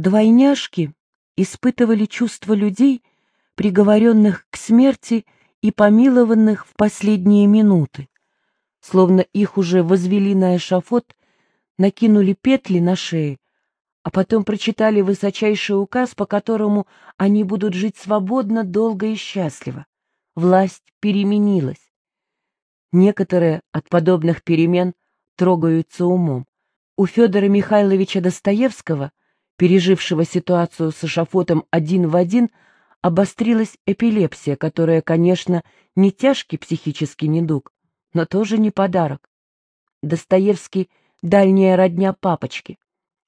Двойняшки испытывали чувства людей, приговоренных к смерти и помилованных в последние минуты. Словно их уже возвели на эшафот, накинули петли на шеи, а потом прочитали высочайший указ, по которому они будут жить свободно, долго и счастливо. Власть переменилась. Некоторые от подобных перемен трогаются умом. У Федора Михайловича Достоевского, пережившего ситуацию с эшафотом один в один, обострилась эпилепсия, которая, конечно, не тяжкий психический недуг, но тоже не подарок. Достоевский — дальняя родня папочки.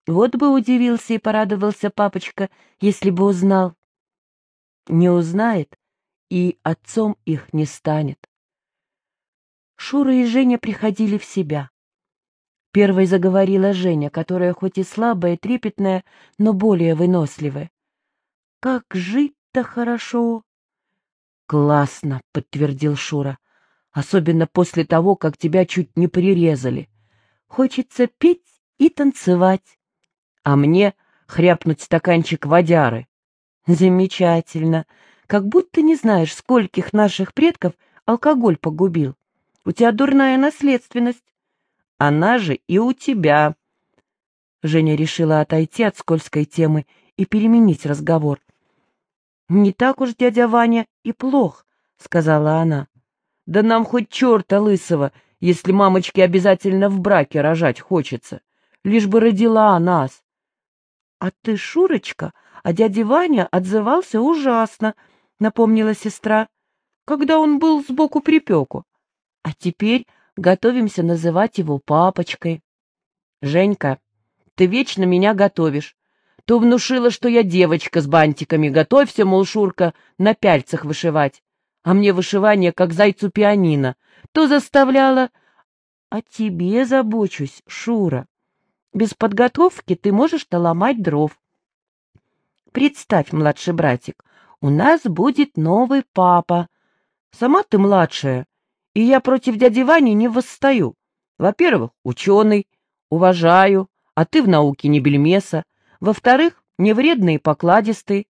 Вот бы удивился и порадовался папочка, если бы узнал. Не узнает и отцом их не станет. Шура и Женя приходили в себя. Первой заговорила Женя, которая хоть и слабая, трепетная, но более выносливая. «Как жить-то хорошо!» «Классно!» — подтвердил Шура. «Особенно после того, как тебя чуть не прирезали. Хочется петь и танцевать. А мне хряпнуть стаканчик водяры». «Замечательно! Как будто не знаешь, скольких наших предков алкоголь погубил. У тебя дурная наследственность. Она же и у тебя. Женя решила отойти от скользкой темы и переменить разговор. «Не так уж дядя Ваня и плох», — сказала она. «Да нам хоть черта лысого, если мамочке обязательно в браке рожать хочется, лишь бы родила нас». «А ты, Шурочка, а дядя Ваня отзывался ужасно», — напомнила сестра, «когда он был сбоку припеку. А теперь готовимся называть его папочкой. Женька, ты вечно меня готовишь. То внушила, что я девочка с бантиками, готовься, мол, Шурка, на пяльцах вышивать. А мне вышивание, как зайцу пианино. То заставляла... О тебе забочусь, Шура. Без подготовки ты можешь наломать дров. Представь, младший братик, у нас будет новый папа. Сама ты младшая, и я против дяди Вани не восстаю. Во-первых, ученый, уважаю, а ты в науке не бельмеса. Во-вторых, не вредный и покладистый.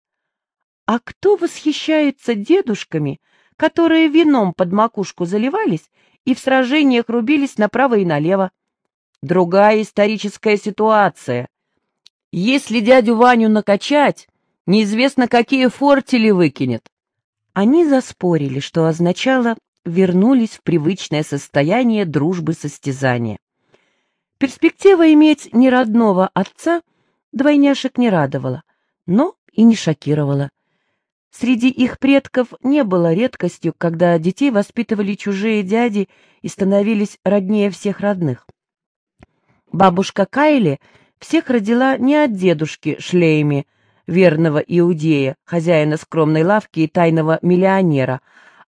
А кто восхищается дедушками, которые вином под макушку заливались и в сражениях рубились направо и налево? Другая историческая ситуация. Если дядю Ваню накачать, неизвестно, какие фортили выкинет. Они заспорили, что означало вернулись в привычное состояние дружбы-состязания. Перспектива иметь неродного отца двойняшек не радовала, но и не шокировала. Среди их предков не было редкостью, когда детей воспитывали чужие дяди и становились роднее всех родных. Бабушка Кайли всех родила не от дедушки Шлейми, верного иудея, хозяина скромной лавки и тайного миллионера,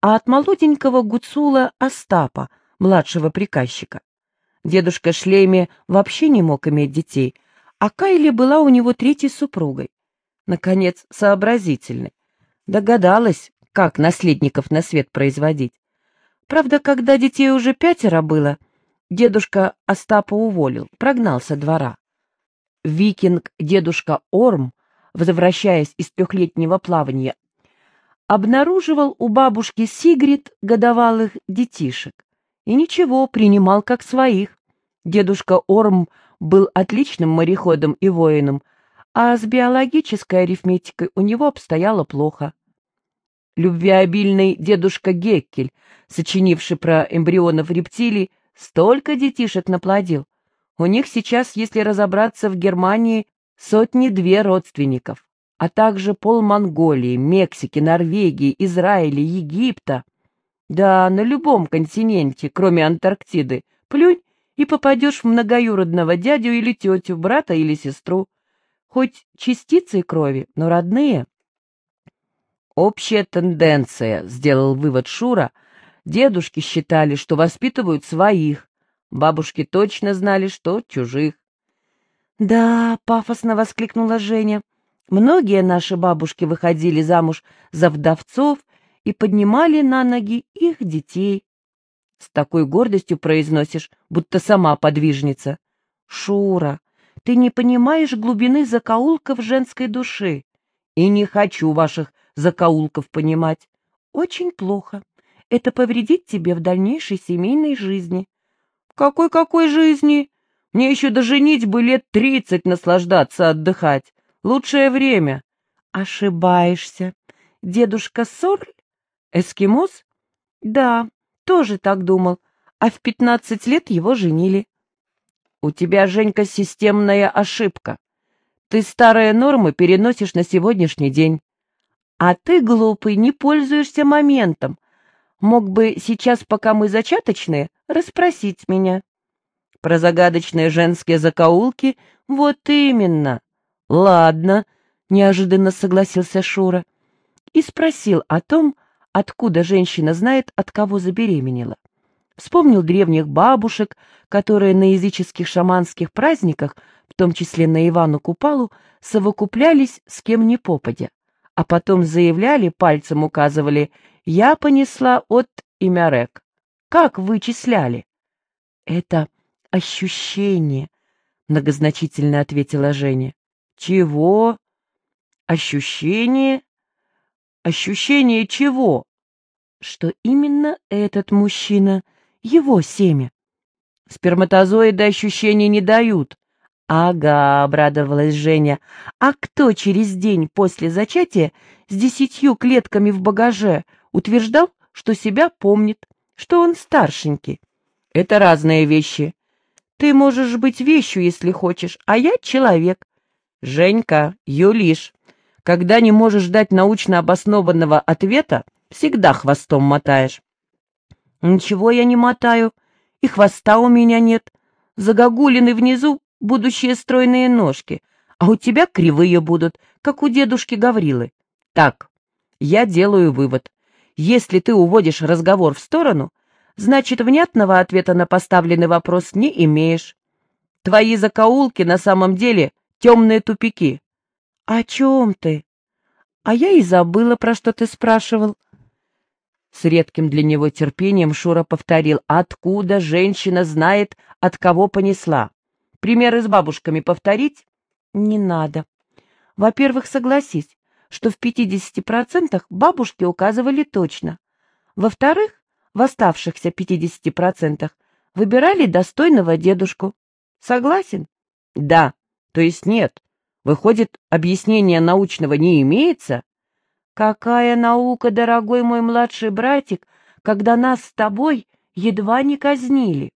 а от молоденького гуцула Остапа, младшего приказчика. Дедушка Шлейме вообще не мог иметь детей, а Кайли была у него третьей супругой. Наконец, сообразительной. Догадалась, как наследников на свет производить. Правда, когда детей уже пятеро было, дедушка Остапа уволил, прогнал со двора. Викинг дедушка Орм, возвращаясь из трехлетнего плавания, обнаруживал у бабушки Сигрид годовалых детишек. И ничего, принимал как своих. Дедушка Орм был отличным мореходом и воином, а с биологической арифметикой у него обстояло плохо. Любвеобильный дедушка Геккель, сочинивший про эмбрионов рептилий, столько детишек наплодил. У них сейчас, если разобраться в Германии, сотни-две родственников а также пол Монголии, Мексики, Норвегии, Израиля, Египта. Да, на любом континенте, кроме Антарктиды, плюнь и попадешь в многоюродного дядю или тетю, брата или сестру. Хоть частицы крови, но родные. Общая тенденция, сделал вывод Шура. Дедушки считали, что воспитывают своих. Бабушки точно знали, что чужих. Да, пафосно воскликнула Женя. Многие наши бабушки выходили замуж за вдовцов и поднимали на ноги их детей. С такой гордостью произносишь, будто сама подвижница. Шура, Ты не понимаешь глубины закоулков женской души. И не хочу ваших закоулков понимать. Очень плохо. Это повредит тебе в дальнейшей семейной жизни. Какой-какой жизни? Мне еще до бы лет тридцать наслаждаться, отдыхать. Лучшее время. Ошибаешься. Дедушка Сорль? Эскимос? Да, тоже так думал. А в пятнадцать лет его женили. У тебя, Женька, системная ошибка. Ты старые нормы переносишь на сегодняшний день. А ты, глупый, не пользуешься моментом. Мог бы сейчас, пока мы зачаточные, расспросить меня. Про загадочные женские закоулки? Вот именно. Ладно, неожиданно согласился Шура. И спросил о том, откуда женщина знает, от кого забеременела. Вспомнил древних бабушек, которые на языческих шаманских праздниках, в том числе на Ивану Купалу, совокуплялись с кем ни попадя, а потом заявляли, пальцем указывали «Я понесла от Имярек». Как вычисляли? Это ощущение, многозначительно ответила Женя. Чего? Ощущение? Ощущение чего? Что именно этот мужчина — его семя. Сперматозоиды ощущений не дают. Ага, обрадовалась Женя. А кто через день после зачатия с десятью клетками в багаже утверждал, что себя помнит, что он старшенький? Это разные вещи. Ты можешь быть вещью, если хочешь, а я человек. Женька, юлишь. Когда не можешь дать научно обоснованного ответа, всегда хвостом мотаешь. Ничего я не мотаю, и хвоста у меня нет. Загогулины внизу будущие стройные ножки, а у тебя кривые будут, как у дедушки Гаврилы. Так, я делаю вывод. Если ты уводишь разговор в сторону, значит, внятного ответа на поставленный вопрос не имеешь. Твои закоулки на самом деле темные тупики. — О чем ты? — А я и забыла, про что ты спрашивал. — с редким для него терпением Шура повторил, откуда женщина знает, от кого понесла. Примеры с бабушками повторить? Не надо. Во-первых, согласись, что в 50% бабушки указывали точно. Во-вторых, в оставшихся 50% выбирали достойного дедушку. Согласен? Да, то есть нет. Выходит, объяснения научного не имеется? Какая наука, дорогой мой младший братик, когда нас с тобой едва не казнили.